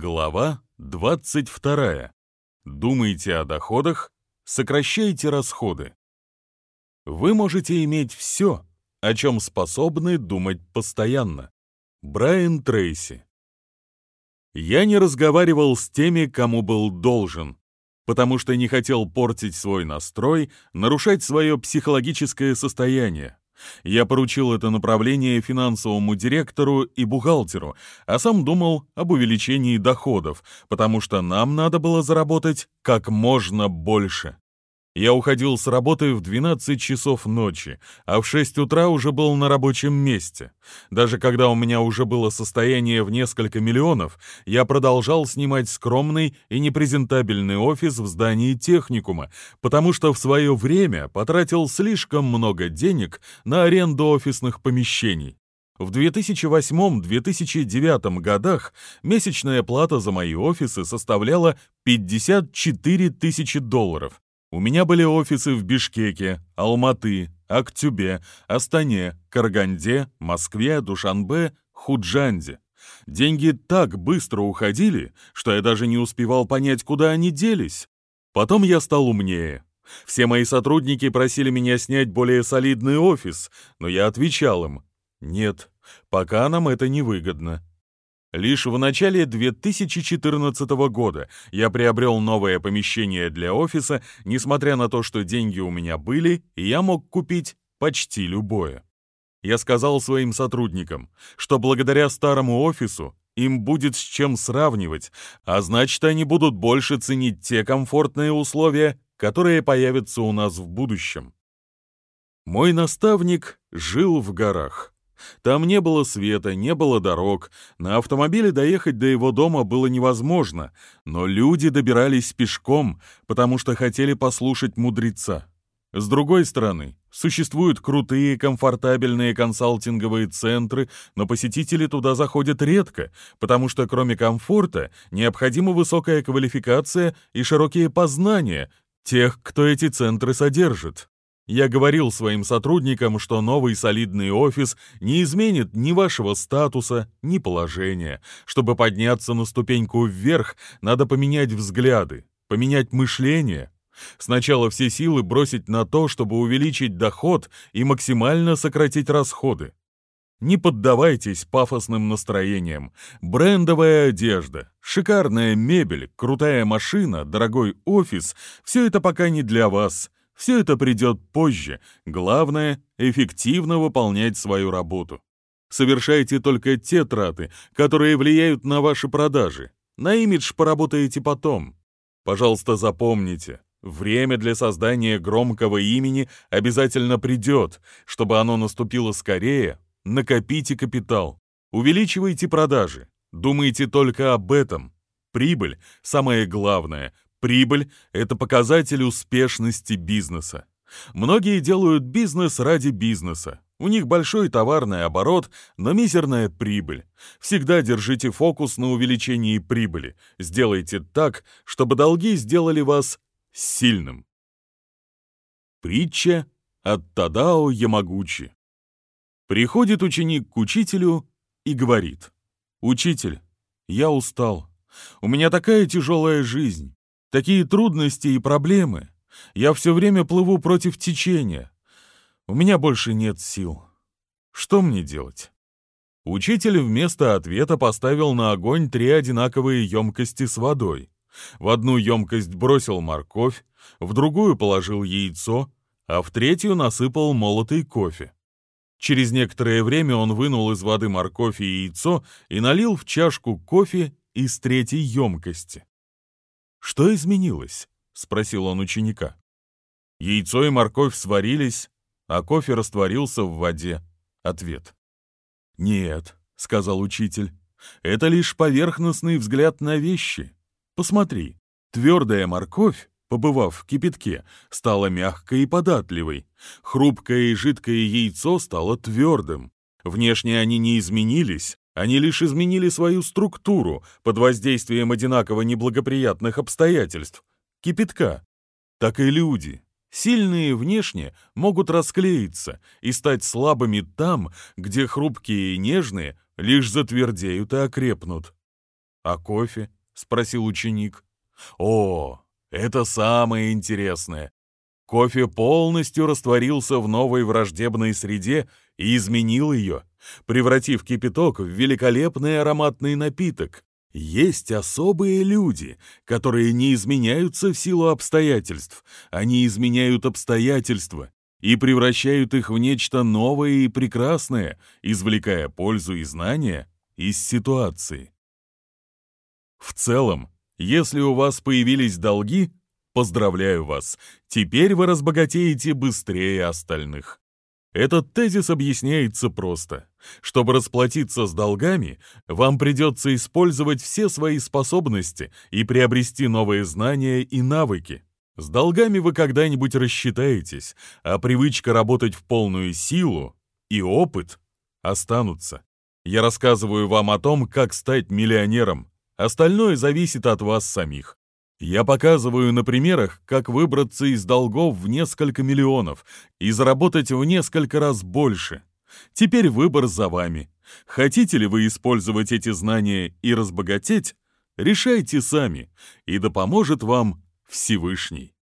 Глава 22. Думайте о доходах, сокращайте расходы. Вы можете иметь все, о чем способны думать постоянно. Брайан Трейси. Я не разговаривал с теми, кому был должен, потому что не хотел портить свой настрой, нарушать свое психологическое состояние. Я поручил это направление финансовому директору и бухгалтеру, а сам думал об увеличении доходов, потому что нам надо было заработать как можно больше. Я уходил с работы в 12 часов ночи, а в 6 утра уже был на рабочем месте. Даже когда у меня уже было состояние в несколько миллионов, я продолжал снимать скромный и непрезентабельный офис в здании техникума, потому что в свое время потратил слишком много денег на аренду офисных помещений. В 2008-2009 годах месячная плата за мои офисы составляла 54 тысячи долларов, у меня были офисы в Бишкеке, Алматы, Актюбе, Астане, Караганде, Москве, Душанбе, Худжанде. Деньги так быстро уходили, что я даже не успевал понять, куда они делись. Потом я стал умнее. Все мои сотрудники просили меня снять более солидный офис, но я отвечал им, нет, пока нам это не выгодно. Лишь в начале 2014 года я приобрел новое помещение для офиса, несмотря на то, что деньги у меня были, и я мог купить почти любое. Я сказал своим сотрудникам, что благодаря старому офису им будет с чем сравнивать, а значит, они будут больше ценить те комфортные условия, которые появятся у нас в будущем. Мой наставник жил в горах. Там не было света, не было дорог, на автомобиле доехать до его дома было невозможно, но люди добирались пешком, потому что хотели послушать мудреца. С другой стороны, существуют крутые, комфортабельные консалтинговые центры, но посетители туда заходят редко, потому что кроме комфорта необходима высокая квалификация и широкие познания тех, кто эти центры содержит. Я говорил своим сотрудникам, что новый солидный офис не изменит ни вашего статуса, ни положения. Чтобы подняться на ступеньку вверх, надо поменять взгляды, поменять мышление. Сначала все силы бросить на то, чтобы увеличить доход и максимально сократить расходы. Не поддавайтесь пафосным настроениям. Брендовая одежда, шикарная мебель, крутая машина, дорогой офис — все это пока не для вас — все это придет позже. Главное — эффективно выполнять свою работу. Совершайте только те траты, которые влияют на ваши продажи. На имидж поработаете потом. Пожалуйста, запомните, время для создания громкого имени обязательно придет. Чтобы оно наступило скорее, накопите капитал. Увеличивайте продажи. Думайте только об этом. Прибыль – самое главное, Прибыль – это показатель успешности бизнеса. Многие делают бизнес ради бизнеса. У них большой товарный оборот, но мизерная прибыль. Всегда держите фокус на увеличении прибыли. Сделайте так, чтобы долги сделали вас сильным. Притча от Тадао Ямагучи. Приходит ученик к учителю и говорит, «Учитель, я устал. У меня такая тяжелая жизнь. Такие трудности и проблемы. Я все время плыву против течения. У меня больше нет сил. Что мне делать? Учитель вместо ответа поставил на огонь три одинаковые емкости с водой. В одну емкость бросил морковь, в другую положил яйцо, а в третью насыпал молотый кофе. Через некоторое время он вынул из воды морковь и яйцо и налил в чашку кофе из третьей емкости. «Что изменилось?» — спросил он ученика. Яйцо и морковь сварились, а кофе растворился в воде. Ответ. «Нет», — сказал учитель, — «это лишь поверхностный взгляд на вещи. Посмотри, твердая морковь, побывав в кипятке, стала мягкой и податливой. Хрупкое и жидкое яйцо стало твердым. Внешне они не изменились, они лишь изменили свою структуру под воздействием одинаково неблагоприятных обстоятельств, кипятка. Так и люди, сильные внешне, могут расклеиться и стать слабыми там, где хрупкие и нежные лишь затвердеют и окрепнут. «А кофе?» — спросил ученик. «О, это самое интересное. Кофе полностью растворился в новой враждебной среде и изменил ее, превратив кипяток в великолепный ароматный напиток. Есть особые люди, которые не изменяются в силу обстоятельств, они изменяют обстоятельства и превращают их в нечто новое и прекрасное, извлекая пользу и знания из ситуации. В целом, если у вас появились долги, Поздравляю вас, теперь вы разбогатеете быстрее остальных. Этот тезис объясняется просто. Чтобы расплатиться с долгами, вам придется использовать все свои способности и приобрести новые знания и навыки. С долгами вы когда-нибудь рассчитаетесь, а привычка работать в полную силу и опыт останутся. Я рассказываю вам о том, как стать миллионером. Остальное зависит от вас самих. Я показываю на примерах, как выбраться из долгов в несколько миллионов и заработать в несколько раз больше. Теперь выбор за вами. Хотите ли вы использовать эти знания и разбогатеть? Решайте сами, и да поможет вам Всевышний.